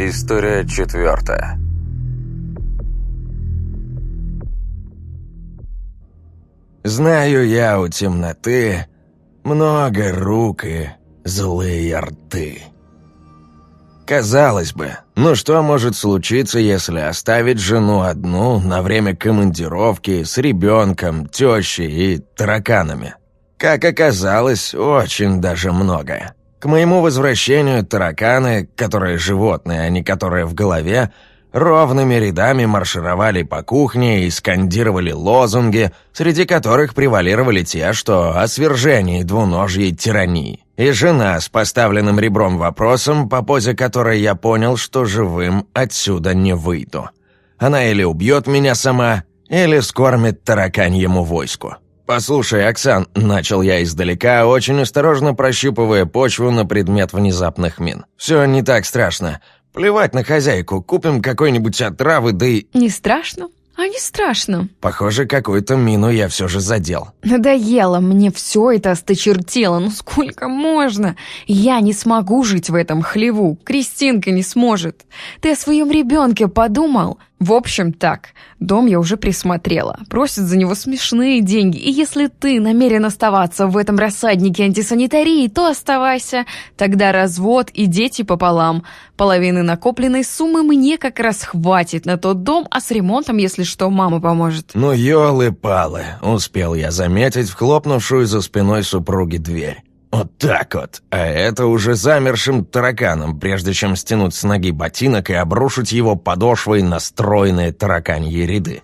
История четвертая. Знаю я у темноты много рук и злые рты. Казалось бы, ну что может случиться, если оставить жену одну на время командировки с ребенком, тещей и тараканами? Как оказалось, очень даже многое. К моему возвращению тараканы, которые животные, а не которые в голове, ровными рядами маршировали по кухне и скандировали лозунги, среди которых превалировали те, что о свержении двуножьей тирании. И жена с поставленным ребром вопросом, по позе которой я понял, что живым отсюда не выйду. Она или убьет меня сама, или скормит тараканьему войску. «Послушай, Оксан», — начал я издалека, очень осторожно прощупывая почву на предмет внезапных мин. «Все не так страшно. Плевать на хозяйку, купим какой-нибудь отравы, да и...» «Не страшно?» «А не страшно». Похоже, какую-то мину я все же задел. Надоело, мне все это осточертело, ну сколько можно? Я не смогу жить в этом хлеву, Кристинка не сможет. Ты о своем ребенке подумал? В общем, так, дом я уже присмотрела. Просят за него смешные деньги, и если ты намерен оставаться в этом рассаднике антисанитарии, то оставайся. Тогда развод и дети пополам. Половины накопленной суммы мне как раз хватит на тот дом, а с ремонтом, если что, мама поможет. Ну, елы-палы, успел я заметить вхлопнувшую за спиной супруги дверь. Вот так вот. А это уже замершим тараканом, прежде чем стянуть с ноги ботинок и обрушить его подошвой на стройные тараканьи ряды.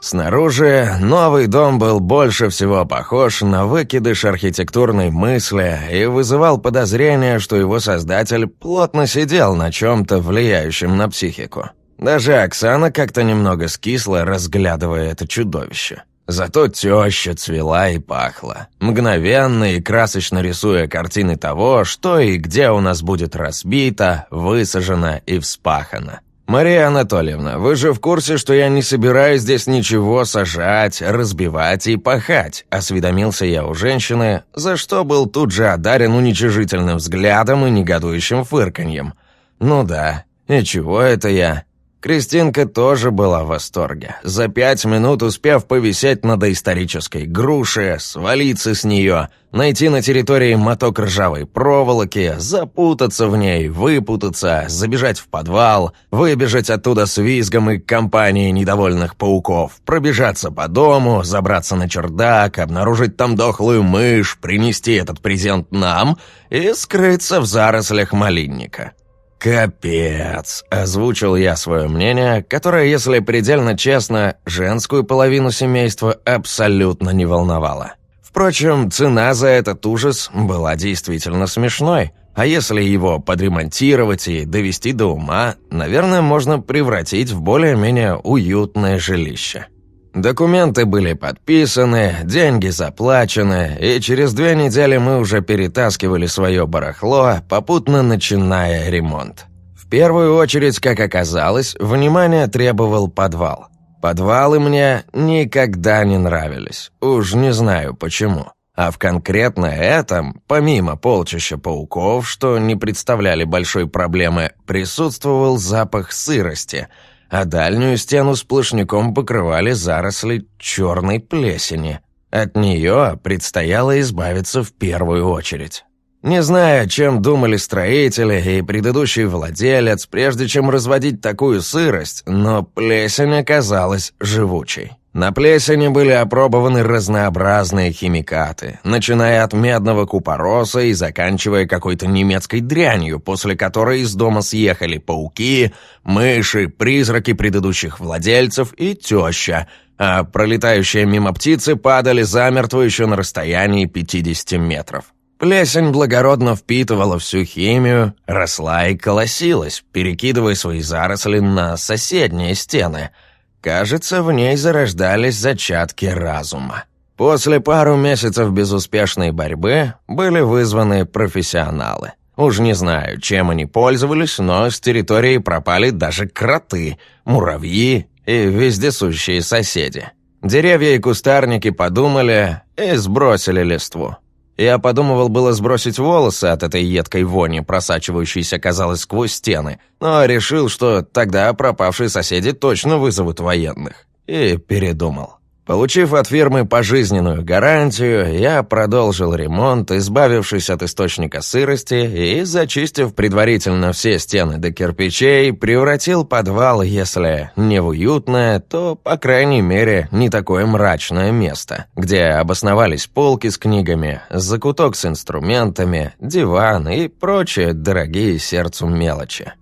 Снаружи новый дом был больше всего похож на выкидыш архитектурной мысли и вызывал подозрение, что его создатель плотно сидел на чем-то влияющем на психику. Даже Оксана как-то немного скисла, разглядывая это чудовище. Зато теща цвела и пахла, мгновенно и красочно рисуя картины того, что и где у нас будет разбито, высажено и вспахано. «Мария Анатольевна, вы же в курсе, что я не собираюсь здесь ничего сажать, разбивать и пахать?» Осведомился я у женщины, за что был тут же одарен уничижительным взглядом и негодующим фырканьем. «Ну да, и чего это я?» Кристинка тоже была в восторге, за пять минут успев повисеть на доисторической груше, свалиться с нее, найти на территории моток ржавой проволоки, запутаться в ней, выпутаться, забежать в подвал, выбежать оттуда с визгом и компанией недовольных пауков, пробежаться по дому, забраться на чердак, обнаружить там дохлую мышь, принести этот презент нам и скрыться в зарослях малинника. «Капец!» – озвучил я свое мнение, которое, если предельно честно, женскую половину семейства абсолютно не волновало. Впрочем, цена за этот ужас была действительно смешной, а если его подремонтировать и довести до ума, наверное, можно превратить в более-менее уютное жилище. Документы были подписаны, деньги заплачены, и через две недели мы уже перетаскивали свое барахло, попутно начиная ремонт. В первую очередь, как оказалось, внимание требовал подвал. Подвалы мне никогда не нравились, уж не знаю почему. А в конкретно этом, помимо полчища пауков, что не представляли большой проблемы, присутствовал запах сырости – а дальнюю стену сплошняком покрывали заросли черной плесени. От нее предстояло избавиться в первую очередь. Не знаю, чем думали строители и предыдущий владелец, прежде чем разводить такую сырость, но плесень оказалась живучей. На плесени были опробованы разнообразные химикаты, начиная от медного купороса и заканчивая какой-то немецкой дрянью, после которой из дома съехали пауки, мыши, призраки предыдущих владельцев и теща, а пролетающие мимо птицы падали замертво еще на расстоянии 50 метров. Плесень благородно впитывала всю химию, росла и колосилась, перекидывая свои заросли на соседние стены – Кажется, в ней зарождались зачатки разума. После пару месяцев безуспешной борьбы были вызваны профессионалы. Уж не знаю, чем они пользовались, но с территории пропали даже кроты, муравьи и вездесущие соседи. Деревья и кустарники подумали и сбросили листву. Я подумывал было сбросить волосы от этой едкой вони, просачивающейся, казалось, сквозь стены, но решил, что тогда пропавшие соседи точно вызовут военных. И передумал. Получив от фирмы пожизненную гарантию, я продолжил ремонт, избавившись от источника сырости и, зачистив предварительно все стены до кирпичей, превратил подвал, если не в уютное, то, по крайней мере, не такое мрачное место, где обосновались полки с книгами, закуток с инструментами, диван и прочие дорогие сердцу мелочи.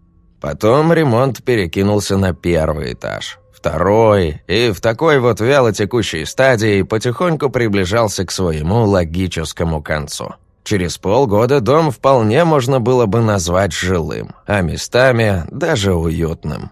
Потом ремонт перекинулся на первый этаж – второй, и в такой вот вялотекущей стадии потихоньку приближался к своему логическому концу. Через полгода дом вполне можно было бы назвать жилым, а местами даже уютным.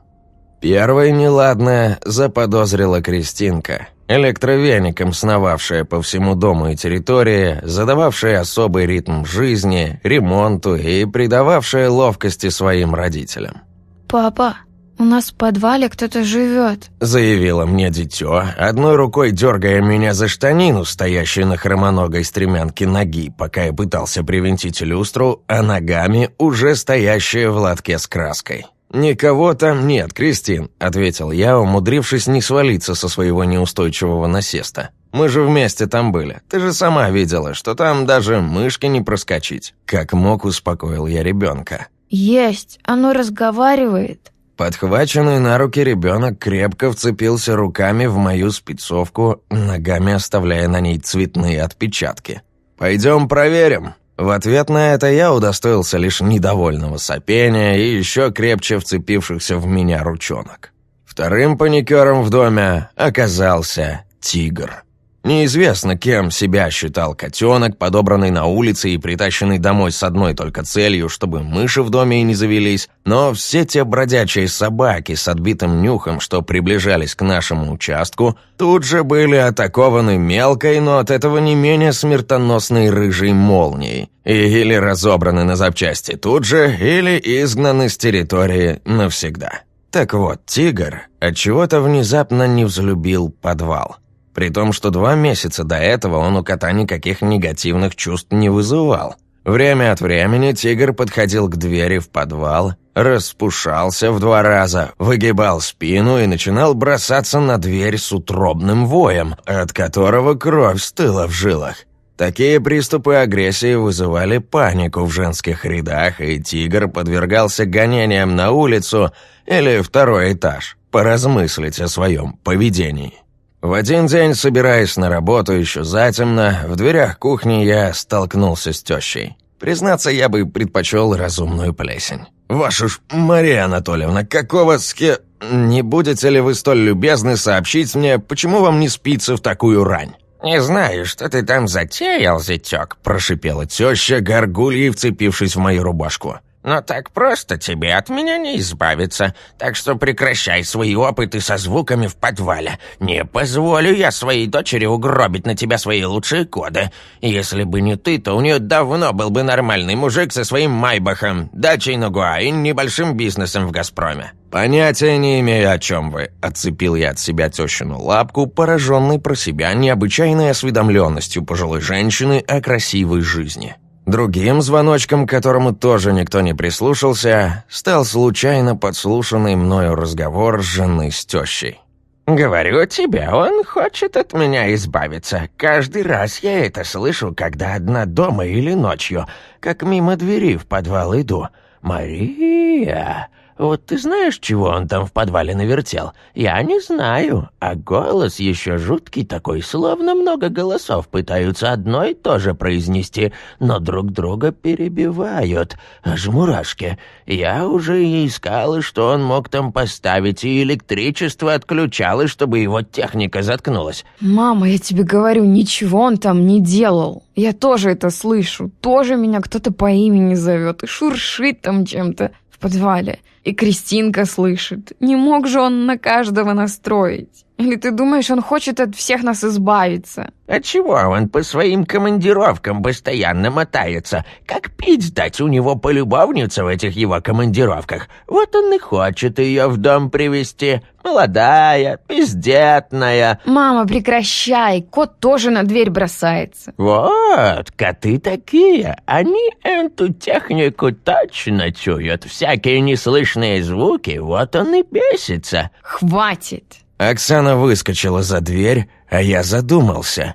Первой неладное заподозрила Кристинка, электровеником сновавшая по всему дому и территории, задававшая особый ритм жизни, ремонту и придававшая ловкости своим родителям. «Папа, «У нас в подвале кто-то живет», — заявила мне дитё, одной рукой дергая меня за штанину, стоящую на хромоногой стремянке ноги, пока я пытался привинтить люстру, а ногами уже стоящая в лотке с краской. «Никого там нет, Кристин», — ответил я, умудрившись не свалиться со своего неустойчивого насеста. «Мы же вместе там были. Ты же сама видела, что там даже мышки не проскочить». Как мог, успокоил я ребенка. «Есть, оно разговаривает». Подхваченный на руки ребенок крепко вцепился руками в мою спецовку, ногами оставляя на ней цветные отпечатки. «Пойдем проверим». В ответ на это я удостоился лишь недовольного сопения и еще крепче вцепившихся в меня ручонок. Вторым паникером в доме оказался тигр. Неизвестно, кем себя считал котенок, подобранный на улице и притащенный домой с одной только целью, чтобы мыши в доме и не завелись, но все те бродячие собаки с отбитым нюхом, что приближались к нашему участку, тут же были атакованы мелкой, но от этого не менее смертоносной рыжей молнией, и или разобраны на запчасти тут же, или изгнаны с территории навсегда. Так вот, тигр отчего-то внезапно не взлюбил подвал. При том, что два месяца до этого он у кота никаких негативных чувств не вызывал. Время от времени тигр подходил к двери в подвал, распушался в два раза, выгибал спину и начинал бросаться на дверь с утробным воем, от которого кровь стыла в жилах. Такие приступы агрессии вызывали панику в женских рядах, и тигр подвергался гонениям на улицу или второй этаж, поразмыслить о своем поведении. В один день, собираясь на работу еще затемно, в дверях кухни я столкнулся с тещей. Признаться, я бы предпочел разумную плесень. «Ваша ж, Мария Анатольевна, какого ске... Не будете ли вы столь любезны сообщить мне, почему вам не спится в такую рань?» «Не знаю, что ты там затеял, зятёк», — прошипела теща, горгульей вцепившись в мою рубашку. Но так просто тебе от меня не избавиться, так что прекращай свои опыты со звуками в подвале. Не позволю я своей дочери угробить на тебя свои лучшие коды. Если бы не ты, то у нее давно был бы нормальный мужик со своим майбахом, дачей на Гуа и небольшим бизнесом в «Газпроме». «Понятия не имею, о чем вы», — отцепил я от себя тещину лапку, пораженный про себя необычайной осведомленностью пожилой женщины о красивой жизни. Другим звоночком, к которому тоже никто не прислушался, стал случайно подслушанный мною разговор жены с тещей. «Говорю тебе, он хочет от меня избавиться. Каждый раз я это слышу, когда одна дома или ночью, как мимо двери в подвал иду. Мария, вот ты знаешь, чего он там в подвале навертел? Я не знаю. А голос еще жуткий такой, словно много голосов пытаются одно и то же произнести, но друг друга перебивают. Аж мурашки. Я уже и искала, что он мог там поставить, и электричество отключалось, чтобы его техника заткнулась. «Мама, я тебе говорю, ничего он там не делал. Я тоже это слышу. Тоже меня кто-то по имени зовет и шуршит там чем-то в подвале. И Кристинка слышит. Не мог же он на каждого настроить. Или ты думаешь, он хочет от всех нас избавиться? Отчего он по своим командировкам постоянно мотается? Как пить дать у него полюбовница в этих его командировках? Вот он и хочет ее в дом привести. Молодая, бездетная. Мама, прекращай, кот тоже на дверь бросается. Вот, коты такие. Они эту технику точно чуют. Всякие неслышные звуки, вот он и бесится. Хватит. Оксана выскочила за дверь, а я задумался.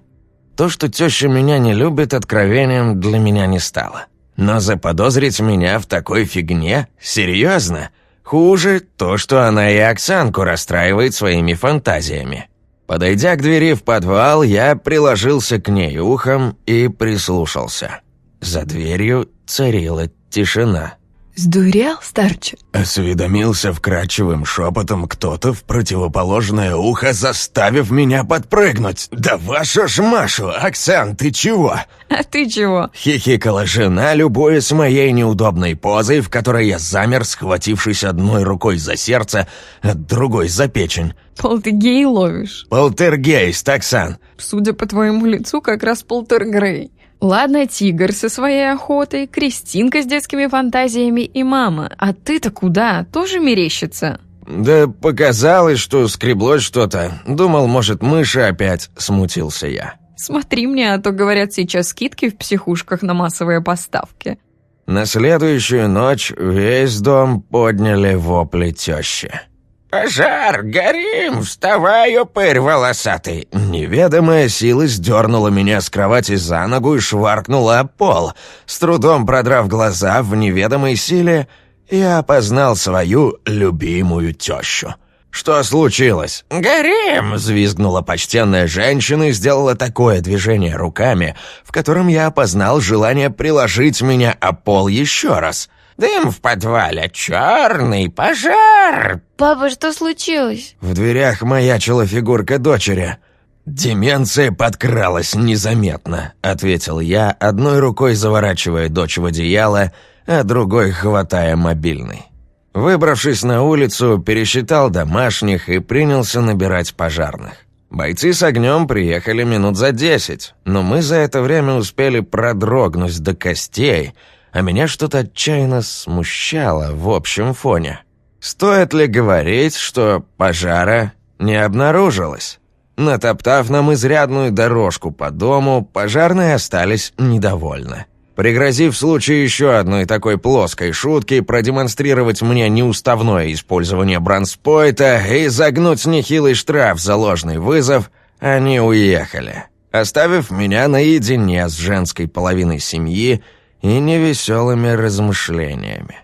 То, что теща меня не любит, откровением для меня не стало. Но заподозрить меня в такой фигне? Серьезно? Хуже то, что она и Оксанку расстраивает своими фантазиями. Подойдя к двери в подвал, я приложился к ней ухом и прислушался. За дверью царила тишина. «Сдурел, старче?» Осведомился вкрадчивым шепотом кто-то в противоположное ухо, заставив меня подпрыгнуть. «Да вашу ж Машу! Оксан, ты чего?» «А ты чего?» Хихикала жена, любуясь моей неудобной позой, в которой я замер, схватившись одной рукой за сердце, а другой за печень. Полтергей ловишь? Полтергейст, Оксан. Судя по твоему лицу, как раз полтергрей. Ладно, тигр со своей охотой, Кристинка с детскими фантазиями и мама. А ты-то куда? Тоже мерещится? Да показалось, что скреблось что-то. Думал, может, мыши опять, смутился я. Смотри мне, а то, говорят, сейчас скидки в психушках на массовые поставки. На следующую ночь весь дом подняли вопли тещи. «Пожар! Горим! Вставай, упырь волосатый!» Неведомая сила сдернула меня с кровати за ногу и шваркнула об пол. С трудом продрав глаза в неведомой силе, я опознал свою любимую тещу. «Что случилось?» «Горим!» — взвизгнула почтенная женщина и сделала такое движение руками, в котором я опознал желание приложить меня о пол еще раз — Дым в подвале, черный пожар!» «Папа, что случилось?» В дверях маячила фигурка дочери. «Деменция подкралась незаметно», — ответил я, одной рукой заворачивая дочь в одеяло, а другой хватая мобильный. Выбравшись на улицу, пересчитал домашних и принялся набирать пожарных. Бойцы с огнем приехали минут за десять, но мы за это время успели продрогнуть до костей — а меня что-то отчаянно смущало в общем фоне. Стоит ли говорить, что пожара не обнаружилось? Натоптав нам изрядную дорожку по дому, пожарные остались недовольны. Пригрозив в случае еще одной такой плоской шутки продемонстрировать мне неуставное использование бранспойта и загнуть нехилый штраф за ложный вызов, они уехали, оставив меня наедине с женской половиной семьи и невеселыми размышлениями.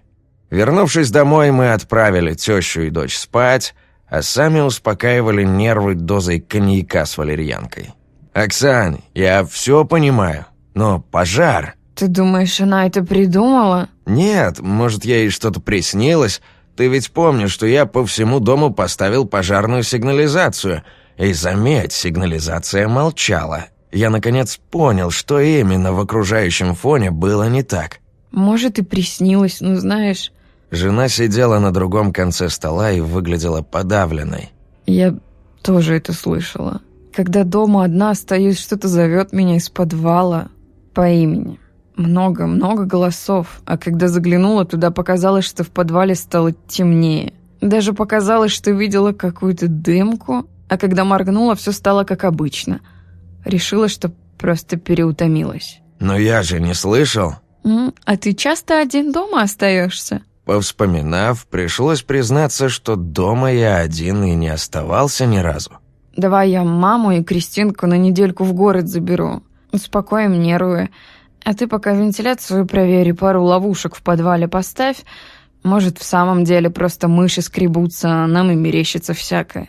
Вернувшись домой, мы отправили тещу и дочь спать, а сами успокаивали нервы дозой коньяка с валерьянкой. «Оксан, я все понимаю, но пожар...» «Ты думаешь, она это придумала?» «Нет, может, ей что-то приснилось. Ты ведь помнишь, что я по всему дому поставил пожарную сигнализацию. И заметь, сигнализация молчала, я, наконец, понял, что именно в окружающем фоне было не так. «Может, и приснилось, но знаешь...» Жена сидела на другом конце стола и выглядела подавленной. «Я тоже это слышала. Когда дома одна остаюсь, что-то зовет меня из подвала по имени. Много-много голосов, а когда заглянула туда, показалось, что в подвале стало темнее. Даже показалось, что видела какую-то дымку, а когда моргнула, все стало как обычно — Решила, что просто переутомилась. «Но я же не слышал». «А ты часто один дома остаешься?» Повспоминав, пришлось признаться, что дома я один и не оставался ни разу. «Давай я маму и Кристинку на недельку в город заберу. Успокоим нервы. А ты пока вентиляцию проверь пару ловушек в подвале поставь. Может, в самом деле просто мыши скребутся, а нам и мерещится всякое».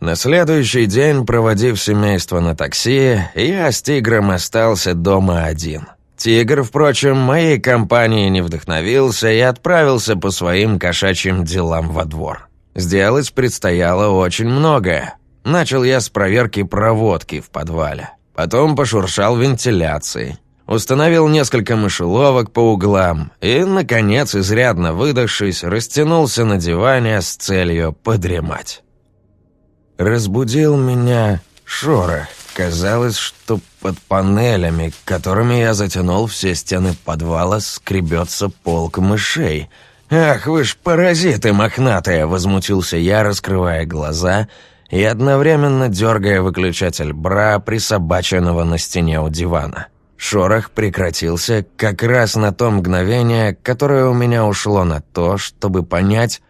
На следующий день, проводив семейство на такси, я с Тигром остался дома один. Тигр, впрочем, моей компанией не вдохновился и отправился по своим кошачьим делам во двор. Сделать предстояло очень многое. Начал я с проверки проводки в подвале. Потом пошуршал вентиляцией. Установил несколько мышеловок по углам и, наконец, изрядно выдохшись, растянулся на диване с целью подремать. Разбудил меня шорох. Казалось, что под панелями, которыми я затянул все стены подвала, скребется полк мышей. «Ах вы ж паразиты мохнатые!» — возмутился я, раскрывая глаза и одновременно дергая выключатель бра, присобаченного на стене у дивана. Шорох прекратился как раз на то мгновение, которое у меня ушло на то, чтобы понять,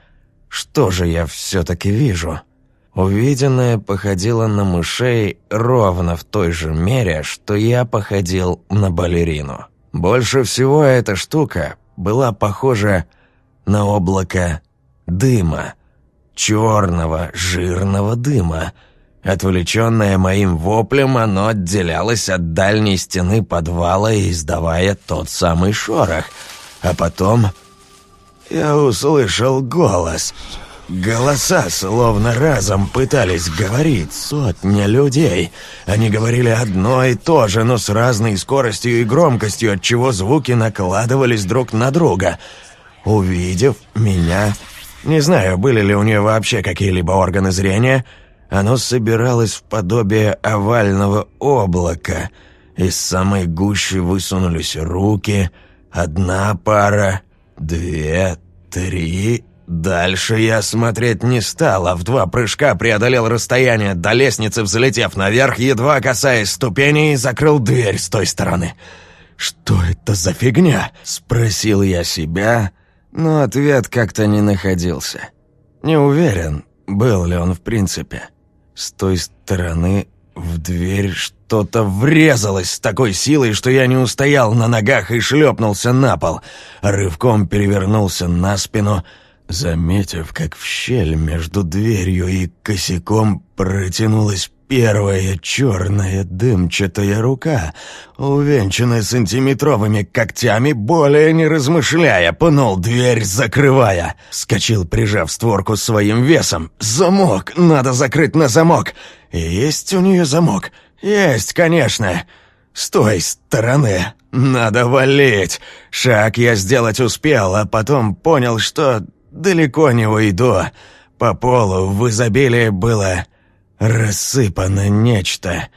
что же я все-таки вижу. Увиденное походило на мышей ровно в той же мере, что я походил на балерину. Больше всего эта штука была похожа на облако дыма, черного жирного дыма — Отвлеченное моим воплем, оно отделялось от дальней стены подвала, издавая тот самый шорох. А потом я услышал голос. Голоса словно разом пытались говорить сотня людей. Они говорили одно и то же, но с разной скоростью и громкостью, отчего звуки накладывались друг на друга. Увидев меня, не знаю, были ли у нее вообще какие-либо органы зрения, — оно собиралось в подобие овального облака. Из самой гущи высунулись руки. Одна пара, две, три... Дальше я смотреть не стал, а в два прыжка преодолел расстояние до лестницы, взлетев наверх, едва касаясь ступеней, и закрыл дверь с той стороны. «Что это за фигня?» — спросил я себя, но ответ как-то не находился. Не уверен, был ли он в принципе. С той стороны в дверь что-то врезалось с такой силой, что я не устоял на ногах и шлепнулся на пол. Рывком перевернулся на спину, заметив, как в щель между дверью и косяком протянулась Первая черная дымчатая рука, увенчанная сантиметровыми когтями, более не размышляя, пнул дверь, закрывая. Скочил, прижав створку своим весом. «Замок! Надо закрыть на замок!» «Есть у нее замок?» «Есть, конечно!» «С той стороны! Надо валить!» Шаг я сделать успел, а потом понял, что далеко не уйду. По полу в изобилии было Рассыпано нечто.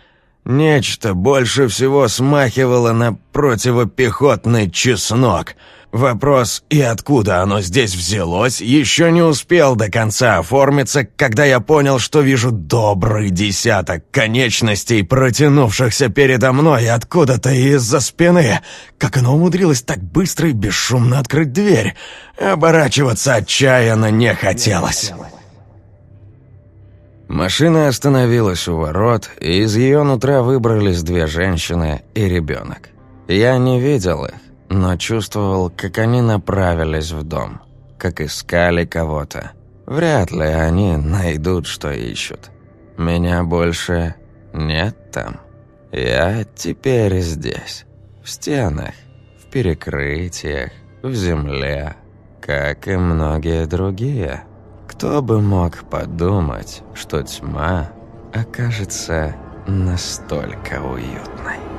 Нечто больше всего смахивало на противопехотный чеснок. Вопрос, и откуда оно здесь взялось, еще не успел до конца оформиться, когда я понял, что вижу добрый десяток конечностей, протянувшихся передо мной откуда-то из-за спины. Как оно умудрилось так быстро и бесшумно открыть дверь? Оборачиваться отчаянно не хотелось. Машина остановилась у ворот, и из ее нутра выбрались две женщины и ребенок. Я не видел их, но чувствовал, как они направились в дом, как искали кого-то. Вряд ли они найдут, что ищут. Меня больше нет там. Я теперь здесь, в стенах, в перекрытиях, в земле, как и многие другие». Кто бы мог подумать, что тьма окажется настолько уютной.